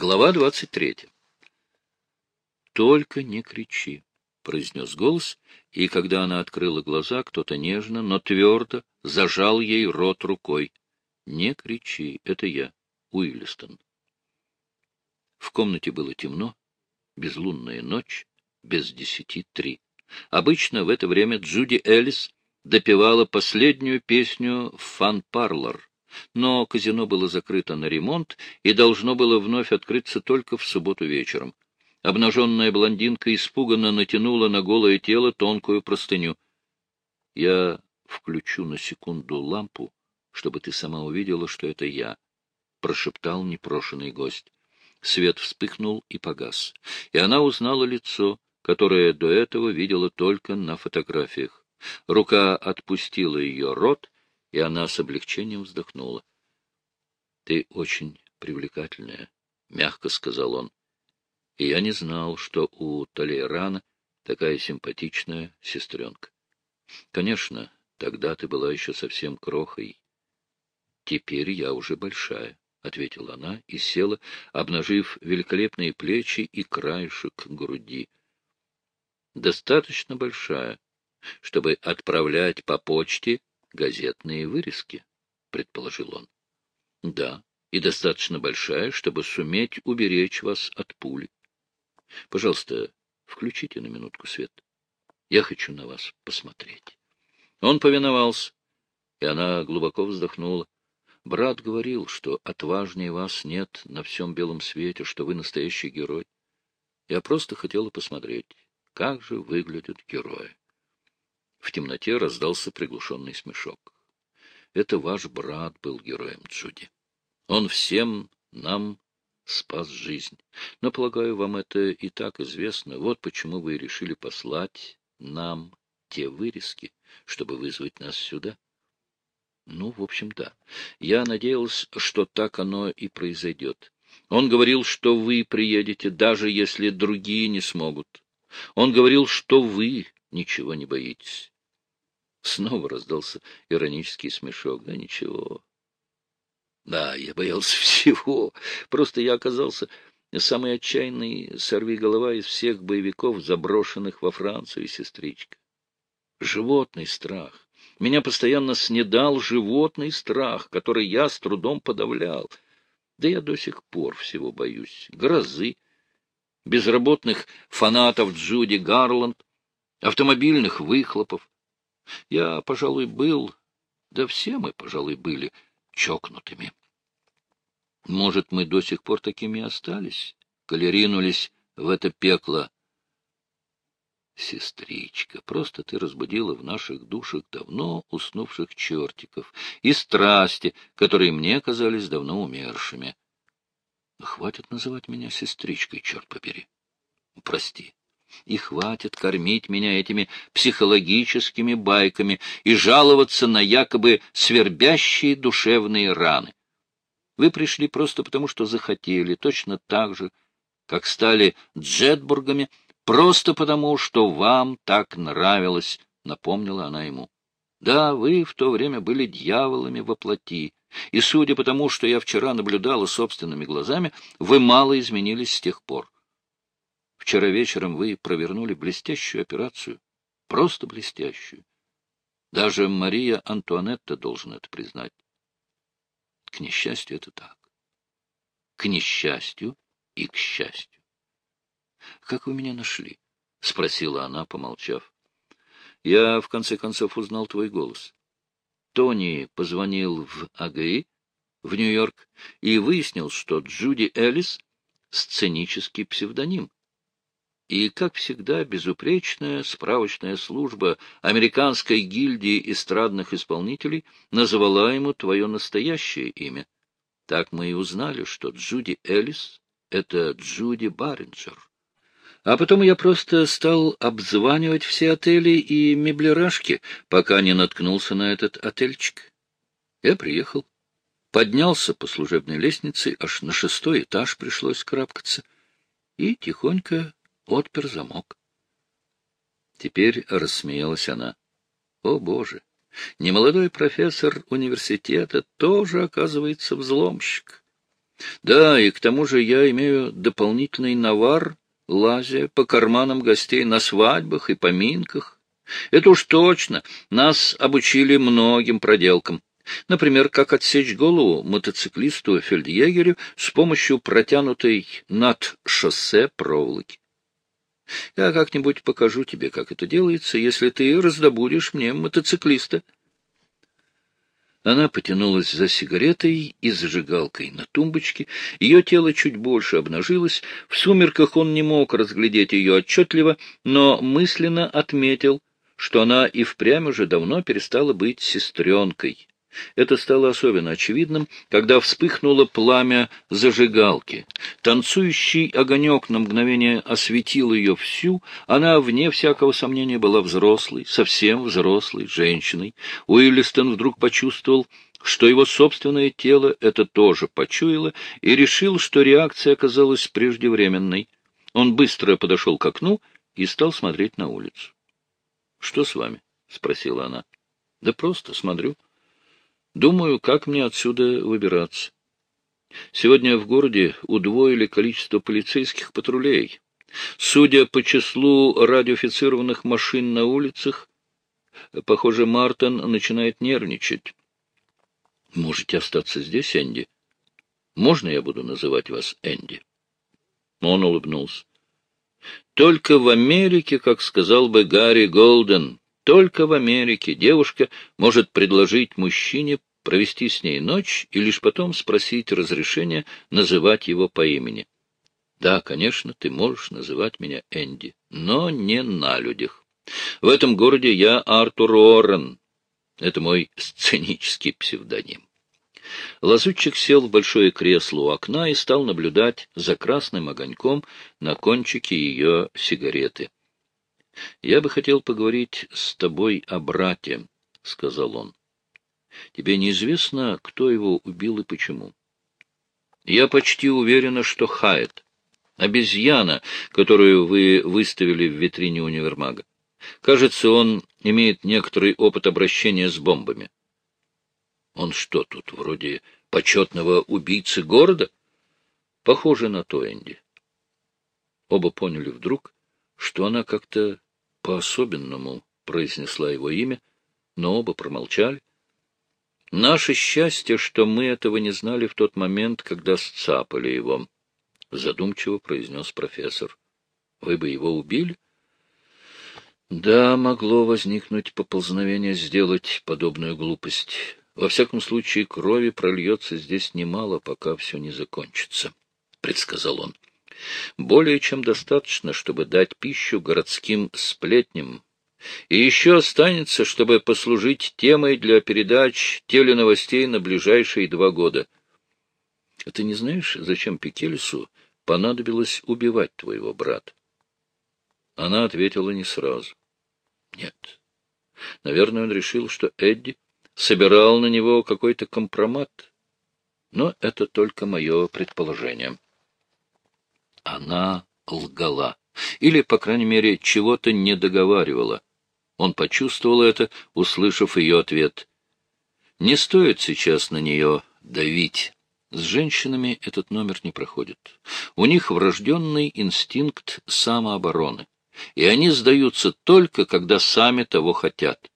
Глава двадцать третья. «Только не кричи», — произнес голос, и когда она открыла глаза, кто-то нежно, но твердо зажал ей рот рукой. «Не кричи, это я, Уиллистон». В комнате было темно, безлунная ночь, без десяти три. Обычно в это время Джуди Эллис допевала последнюю песню «Фан-парлор», но казино было закрыто на ремонт и должно было вновь открыться только в субботу вечером. Обнаженная блондинка испуганно натянула на голое тело тонкую простыню. — Я включу на секунду лампу, чтобы ты сама увидела, что это я, — прошептал непрошенный гость. Свет вспыхнул и погас, и она узнала лицо, которое до этого видела только на фотографиях. Рука отпустила ее рот, и она с облегчением вздохнула. — Ты очень привлекательная, — мягко сказал он. — И я не знал, что у Толейрана такая симпатичная сестренка. Конечно, тогда ты была еще совсем крохой. Теперь я уже большая, — ответила она и села, обнажив великолепные плечи и краешек груди. Достаточно большая, чтобы отправлять по почте газетные вырезки, — предположил он. — Да, и достаточно большая, чтобы суметь уберечь вас от пули. Пожалуйста, включите на минутку свет. Я хочу на вас посмотреть. Он повиновался, и она глубоко вздохнула. Брат говорил, что отважнее вас нет на всем белом свете, что вы настоящий герой. Я просто хотела посмотреть, как же выглядят герои. В темноте раздался приглушенный смешок. Это ваш брат был героем Джуди. Он всем нам спас жизнь. Но, полагаю, вам это и так известно. Вот почему вы решили послать нам те вырезки, чтобы вызвать нас сюда. Ну, в общем, да. Я надеялся, что так оно и произойдет. Он говорил, что вы приедете, даже если другие не смогут. Он говорил, что вы ничего не боитесь. Снова раздался иронический смешок. Да ничего. Да, я боялся всего. Просто я оказался самый отчаянный сорвиголова из всех боевиков, заброшенных во Францию, сестричка. Животный страх. Меня постоянно снедал животный страх, который я с трудом подавлял. Да я до сих пор всего боюсь. Грозы, безработных фанатов Джуди Гарланд, автомобильных выхлопов. Я, пожалуй, был, да все мы, пожалуй, были чокнутыми. Может, мы до сих пор такими остались, коли ринулись в это пекло. Сестричка, просто ты разбудила в наших душах давно уснувших чертиков и страсти, которые мне казались давно умершими. Хватит называть меня сестричкой, черт побери. Прости. И хватит кормить меня этими психологическими байками и жаловаться на якобы свербящие душевные раны. Вы пришли просто потому, что захотели, точно так же, как стали Джетбургами, просто потому, что вам так нравилось, — напомнила она ему. Да, вы в то время были дьяволами во плоти, и, судя по тому, что я вчера наблюдала собственными глазами, вы мало изменились с тех пор. Вчера вечером вы провернули блестящую операцию, просто блестящую. Даже Мария Антуанетта должна это признать. К несчастью, это так. К несчастью и к счастью. — Как вы меня нашли? — спросила она, помолчав. — Я, в конце концов, узнал твой голос. Тони позвонил в АГИ, в Нью-Йорк, и выяснил, что Джуди Эллис — сценический псевдоним. И, как всегда, безупречная справочная служба Американской гильдии эстрадных исполнителей назвала ему твое настоящее имя. Так мы и узнали, что Джуди Эллис — это Джуди Барринджер. А потом я просто стал обзванивать все отели и меблерашки, пока не наткнулся на этот отельчик. Я приехал, поднялся по служебной лестнице, аж на шестой этаж пришлось крапкаться, и тихонько отпер замок. Теперь рассмеялась она. О, Боже! Немолодой профессор университета тоже, оказывается, взломщик. Да, и к тому же я имею дополнительный навар, лазя по карманам гостей на свадьбах и поминках. Это уж точно, нас обучили многим проделкам. Например, как отсечь голову мотоциклисту-фельдъегерю с помощью протянутой над шоссе проволоки. Я как-нибудь покажу тебе, как это делается, если ты раздобудешь мне мотоциклиста. Она потянулась за сигаретой и зажигалкой на тумбочке. Ее тело чуть больше обнажилось. В сумерках он не мог разглядеть ее отчетливо, но мысленно отметил, что она и впрямь уже давно перестала быть сестренкой. Это стало особенно очевидным, когда вспыхнуло пламя зажигалки. Танцующий огонек на мгновение осветил ее всю. Она, вне всякого сомнения, была взрослой, совсем взрослой женщиной. Уиллистон вдруг почувствовал, что его собственное тело это тоже почуяло, и решил, что реакция оказалась преждевременной. Он быстро подошел к окну и стал смотреть на улицу. — Что с вами? — спросила она. — Да просто смотрю. — Думаю, как мне отсюда выбираться. Сегодня в городе удвоили количество полицейских патрулей. Судя по числу радиофицированных машин на улицах, похоже, Мартин начинает нервничать. Можете остаться здесь, Энди? Можно я буду называть вас Энди? Он улыбнулся. Только в Америке, как сказал бы Гарри Голден, только в Америке девушка может предложить мужчине провести с ней ночь и лишь потом спросить разрешения называть его по имени. Да, конечно, ты можешь называть меня Энди, но не на людях. В этом городе я Артур Уоррен. Это мой сценический псевдоним. Лазутчик сел в большое кресло у окна и стал наблюдать за красным огоньком на кончике ее сигареты. — Я бы хотел поговорить с тобой о брате, — сказал он. Тебе неизвестно, кто его убил и почему? Я почти уверена, что Хайет, обезьяна, которую вы выставили в витрине универмага. Кажется, он имеет некоторый опыт обращения с бомбами. Он что тут, вроде почетного убийцы города? Похоже на то, Энди. Оба поняли вдруг, что она как-то по-особенному произнесла его имя, но оба промолчали. Наше счастье, что мы этого не знали в тот момент, когда сцапали его, — задумчиво произнес профессор. — Вы бы его убили? — Да, могло возникнуть поползновение сделать подобную глупость. Во всяком случае, крови прольется здесь немало, пока все не закончится, — предсказал он. — Более чем достаточно, чтобы дать пищу городским сплетням, и еще останется, чтобы послужить темой для передач теленовостей на ближайшие два года. А ты не знаешь, зачем Пикелесу понадобилось убивать твоего брата? Она ответила не сразу. Нет. Наверное, он решил, что Эдди собирал на него какой-то компромат. Но это только мое предположение. Она лгала. Или, по крайней мере, чего-то не договаривала. Он почувствовал это, услышав ее ответ. Не стоит сейчас на нее давить. С женщинами этот номер не проходит. У них врожденный инстинкт самообороны, и они сдаются только, когда сами того хотят.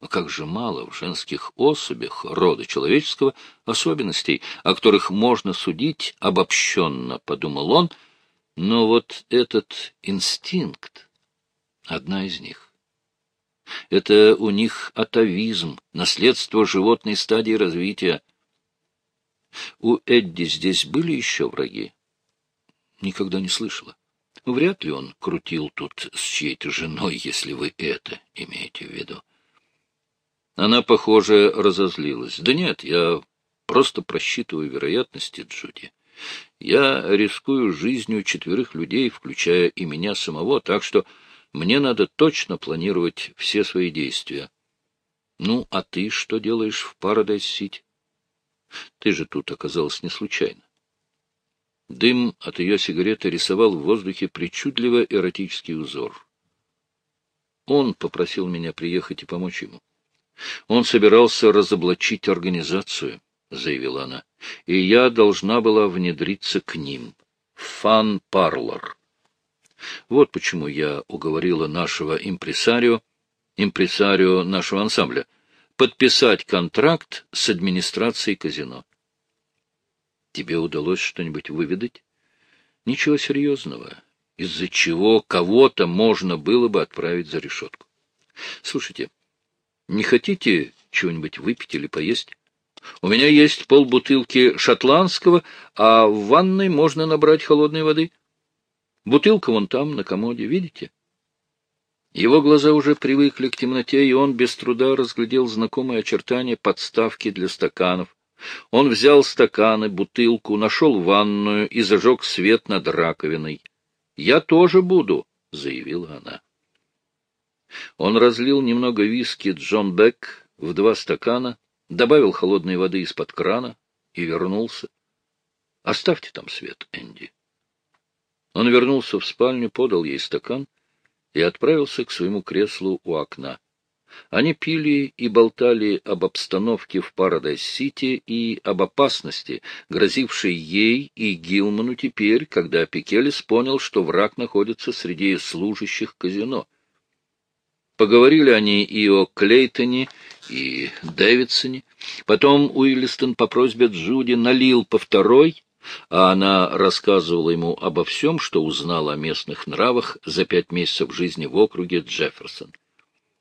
Но как же мало в женских особях рода человеческого особенностей, о которых можно судить обобщенно, — подумал он, — но вот этот инстинкт — одна из них. Это у них атовизм, наследство животной стадии развития. У Эдди здесь были еще враги? Никогда не слышала. Вряд ли он крутил тут с чьей-то женой, если вы это имеете в виду. Она, похоже, разозлилась. Да нет, я просто просчитываю вероятности, Джуди. Я рискую жизнью четверых людей, включая и меня самого, так что мне надо точно планировать все свои действия. Ну, а ты что делаешь в Парадайз-Сити? Ты же тут оказалась не случайно. Дым от ее сигареты рисовал в воздухе причудливо эротический узор. Он попросил меня приехать и помочь ему. Он собирался разоблачить организацию, заявила она, — и я должна была внедриться к ним. Фан-парлор. Вот почему я уговорила нашего импресарио, импресарио нашего ансамбля, подписать контракт с администрацией казино. Тебе удалось что-нибудь выведать? Ничего серьезного, из-за чего кого-то можно было бы отправить за решетку. Слушайте, не хотите чего-нибудь выпить или поесть? У меня есть полбутылки шотландского, а в ванной можно набрать холодной воды. Бутылка вон там, на комоде, видите? Его глаза уже привыкли к темноте, и он без труда разглядел знакомые очертания подставки для стаканов. Он взял стаканы, бутылку, нашел ванную и зажег свет над раковиной. — Я тоже буду, — заявила она. Он разлил немного виски Джон Бек в два стакана, добавил холодной воды из-под крана и вернулся. — Оставьте там свет, Энди. Он вернулся в спальню, подал ей стакан и отправился к своему креслу у окна. Они пили и болтали об обстановке в Парадайз-Сити и об опасности, грозившей ей и Гилману теперь, когда Пикелес понял, что враг находится среди служащих казино. Поговорили они и о Клейтоне, и Дэвидсоне. Потом Уиллистон по просьбе Джуди налил по второй а она рассказывала ему обо всем, что узнала о местных нравах за пять месяцев жизни в округе Джефферсон.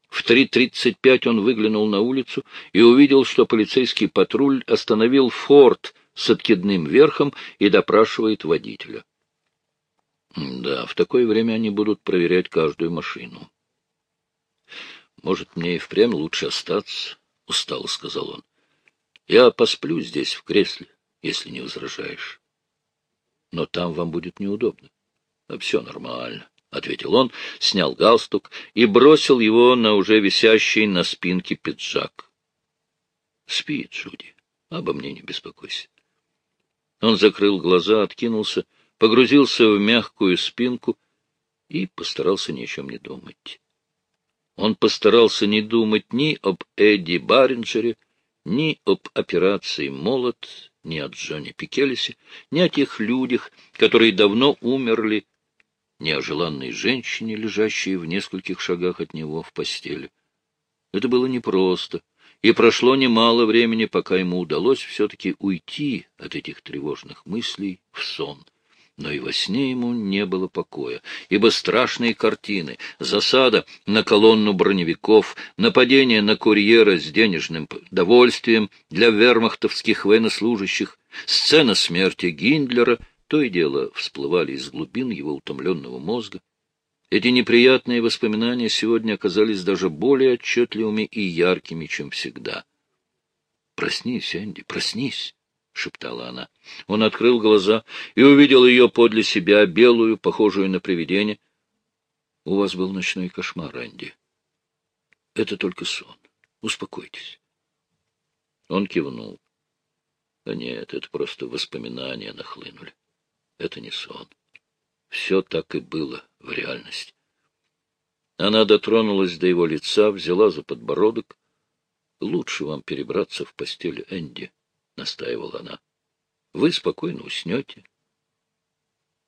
В 3.35 он выглянул на улицу и увидел, что полицейский патруль остановил форт с откидным верхом и допрашивает водителя. Да, в такое время они будут проверять каждую машину. Может, мне и впрямь лучше остаться, — устало сказал он. Я посплю здесь, в кресле если не возражаешь. Но там вам будет неудобно. Все нормально, — ответил он, снял галстук и бросил его на уже висящий на спинке пиджак. — Спи, Джуди, обо мне не беспокойся. Он закрыл глаза, откинулся, погрузился в мягкую спинку и постарался ни о чем не думать. Он постарался не думать ни об Эдди Баринджере, ни об операции «Молот», ни о Джонни Пикелесе, ни о тех людях, которые давно умерли, ни о желанной женщине, лежащей в нескольких шагах от него в постели. Это было непросто, и прошло немало времени, пока ему удалось все-таки уйти от этих тревожных мыслей в сон но и во сне ему не было покоя, ибо страшные картины, засада на колонну броневиков, нападение на курьера с денежным довольствием для вермахтовских военнослужащих, сцена смерти Гиндлера то и дело всплывали из глубин его утомленного мозга. Эти неприятные воспоминания сегодня оказались даже более отчетливыми и яркими, чем всегда. «Проснись, Энди, проснись!» — шептала она. Он открыл глаза и увидел ее подле себя, белую, похожую на привидение. — У вас был ночной кошмар, Энди. — Это только сон. Успокойтесь. Он кивнул. — Да нет, это просто воспоминания нахлынули. Это не сон. Все так и было в реальности. Она дотронулась до его лица, взяла за подбородок. — Лучше вам перебраться в постель Энди. —— настаивала она. — Вы спокойно уснете.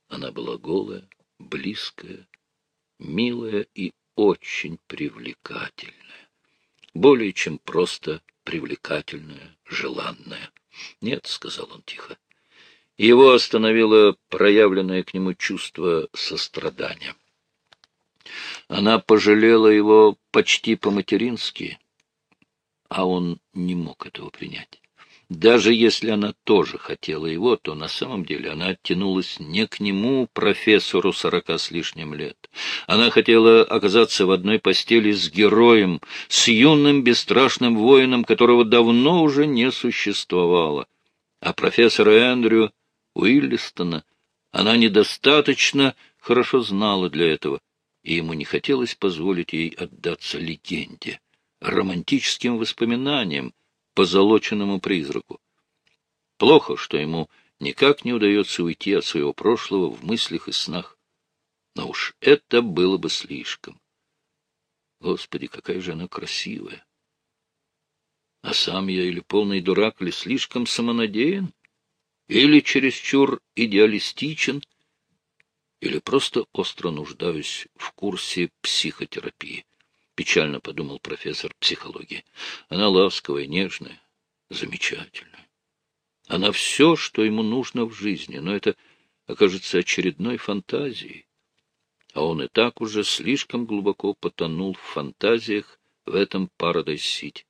Она была голая, близкая, милая и очень привлекательная. Более чем просто привлекательная, желанная. — Нет, — сказал он тихо. Его остановило проявленное к нему чувство сострадания. Она пожалела его почти по-матерински, а он не мог этого принять. Даже если она тоже хотела его, то на самом деле она оттянулась не к нему, профессору сорока с лишним лет. Она хотела оказаться в одной постели с героем, с юным бесстрашным воином, которого давно уже не существовало. А профессора Эндрю Уиллистона она недостаточно хорошо знала для этого, и ему не хотелось позволить ей отдаться легенде, романтическим воспоминаниям, позолоченному призраку. Плохо, что ему никак не удается уйти от своего прошлого в мыслях и снах. Но уж это было бы слишком. Господи, какая же она красивая! А сам я или полный дурак, или слишком самонадеян, или чересчур идеалистичен, или просто остро нуждаюсь в курсе психотерапии. Печально подумал профессор психологии. Она ласковая, нежная, замечательная. Она все, что ему нужно в жизни, но это окажется очередной фантазией. А он и так уже слишком глубоко потонул в фантазиях в этом Парадайз-Сити.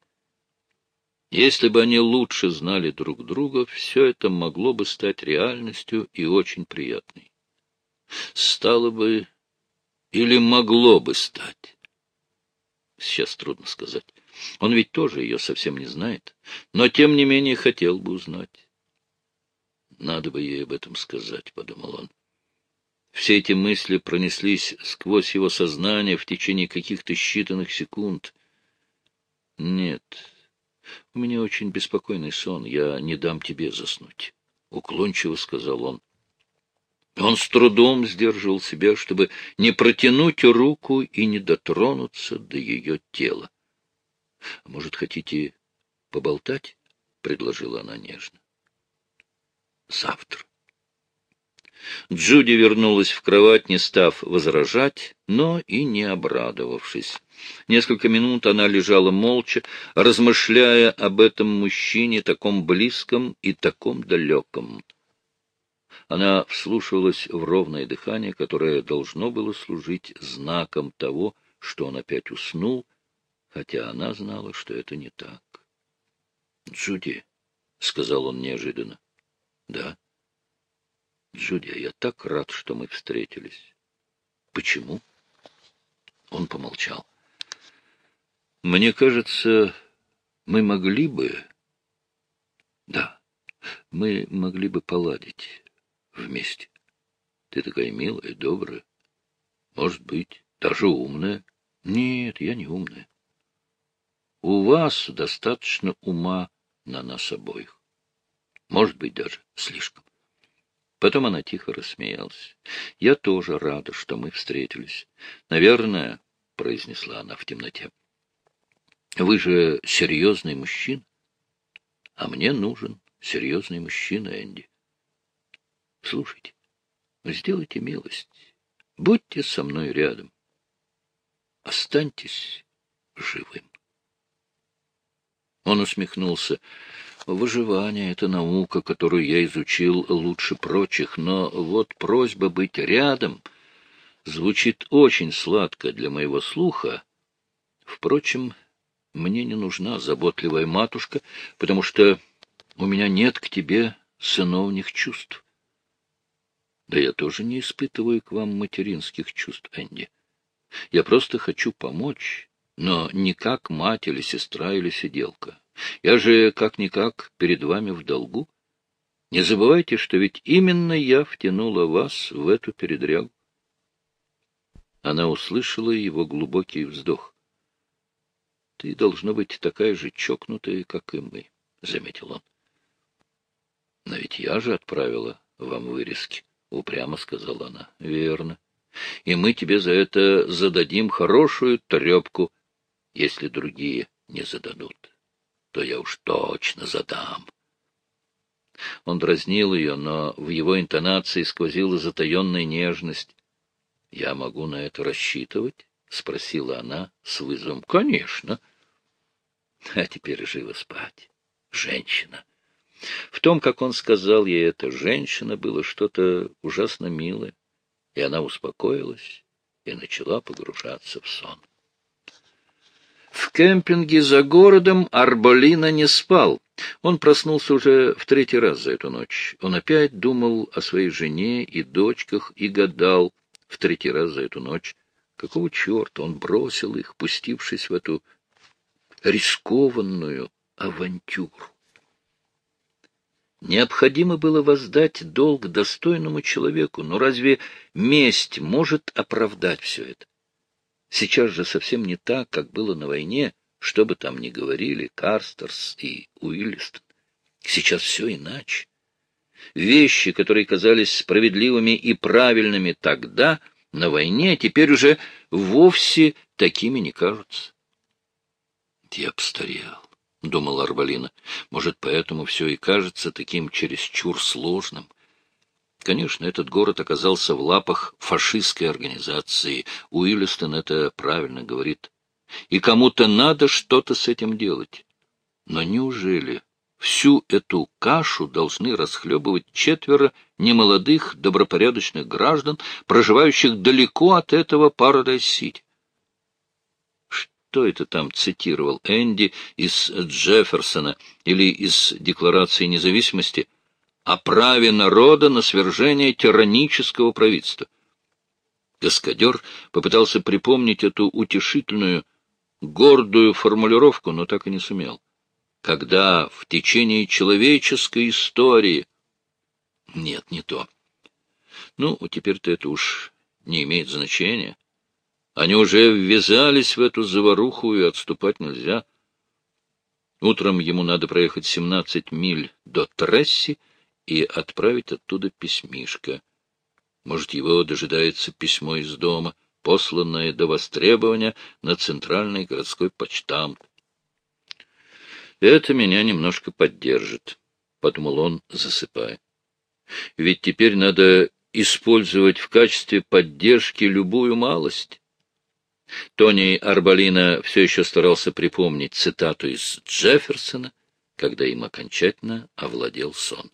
Если бы они лучше знали друг друга, все это могло бы стать реальностью и очень приятной. Стало бы или могло бы стать. Сейчас трудно сказать. Он ведь тоже ее совсем не знает, но тем не менее хотел бы узнать. Надо бы ей об этом сказать, — подумал он. Все эти мысли пронеслись сквозь его сознание в течение каких-то считанных секунд. Нет, у меня очень беспокойный сон, я не дам тебе заснуть, — уклончиво сказал он. Он с трудом сдерживал себя, чтобы не протянуть руку и не дотронуться до ее тела. — Может, хотите поболтать? — предложила она нежно. — Завтра. Джуди вернулась в кровать, не став возражать, но и не обрадовавшись. Несколько минут она лежала молча, размышляя об этом мужчине, таком близком и таком далеком. Она вслушивалась в ровное дыхание, которое должно было служить знаком того, что он опять уснул, хотя она знала, что это не так. — Джуди, — сказал он неожиданно. — Да. — Джуди, я так рад, что мы встретились. — Почему? Он помолчал. — Мне кажется, мы могли бы... Да, мы могли бы поладить вместе. Ты такая милая, добрая. Может быть, даже умная. Нет, я не умная. У вас достаточно ума на нас обоих. Может быть, даже слишком. Потом она тихо рассмеялась. — Я тоже рада, что мы встретились. — Наверное, — произнесла она в темноте, — вы же серьезный мужчина, а мне нужен серьезный мужчина, Энди. Слушайте, сделайте милость, будьте со мной рядом. Останьтесь живым. Он усмехнулся. Выживание — это наука, которую я изучил лучше прочих, но вот просьба быть рядом звучит очень сладко для моего слуха. Впрочем, мне не нужна заботливая матушка, потому что у меня нет к тебе сыновних чувств. Да я тоже не испытываю к вам материнских чувств, Энди. Я просто хочу помочь, но не как мать или сестра или сиделка. Я же, как-никак, перед вами в долгу. Не забывайте, что ведь именно я втянула вас в эту передрягу. Она услышала его глубокий вздох. — Ты должна быть такая же чокнутая, как и мы, — заметил он. — Но ведь я же отправила вам вырезки. — упрямо сказала она. — Верно. И мы тебе за это зададим хорошую трепку, если другие не зададут. То я уж точно задам. Он дразнил ее, но в его интонации сквозила затаенная нежность. — Я могу на это рассчитывать? — спросила она с вызовом. — Конечно. — А теперь живо спать, женщина. — в том, как он сказал ей это, женщина, было что-то ужасно милое, и она успокоилась и начала погружаться в сон. В кемпинге за городом Арболина не спал. Он проснулся уже в третий раз за эту ночь. Он опять думал о своей жене и дочках и гадал в третий раз за эту ночь, какого черта он бросил их, пустившись в эту рискованную авантюру. Необходимо было воздать долг достойному человеку, но разве месть может оправдать все это? Сейчас же совсем не так, как было на войне, что бы там ни говорили Карстерс и Уиллистон. Сейчас все иначе. Вещи, которые казались справедливыми и правильными тогда, на войне, теперь уже вовсе такими не кажутся. Я постарел. Думала Арбалина. Может, поэтому все и кажется таким чересчур сложным. Конечно, этот город оказался в лапах фашистской организации. Уиллистон это правильно говорит. И кому-то надо что-то с этим делать. Но неужели всю эту кашу должны расхлебывать четверо немолодых добропорядочных граждан, проживающих далеко от этого Парадайз-Сити? Что это там цитировал Энди из Джефферсона или из Декларации независимости о праве народа на свержение тиранического правительства? Каскадер попытался припомнить эту утешительную, гордую формулировку, но так и не сумел когда в течение человеческой истории... Нет, не то. Ну, теперь-то это уж не имеет значения. Они уже ввязались в эту заваруху, и отступать нельзя. Утром ему надо проехать семнадцать миль до Тресси и отправить оттуда письмишко. Может, его дожидается письмо из дома, посланное до востребования на центральный городской почтамт. Это меня немножко поддержит, — подумал он, засыпая. Ведь теперь надо использовать в качестве поддержки любую малость. Тони Арбалина все еще старался припомнить цитату из Джефферсона, когда им окончательно овладел сон.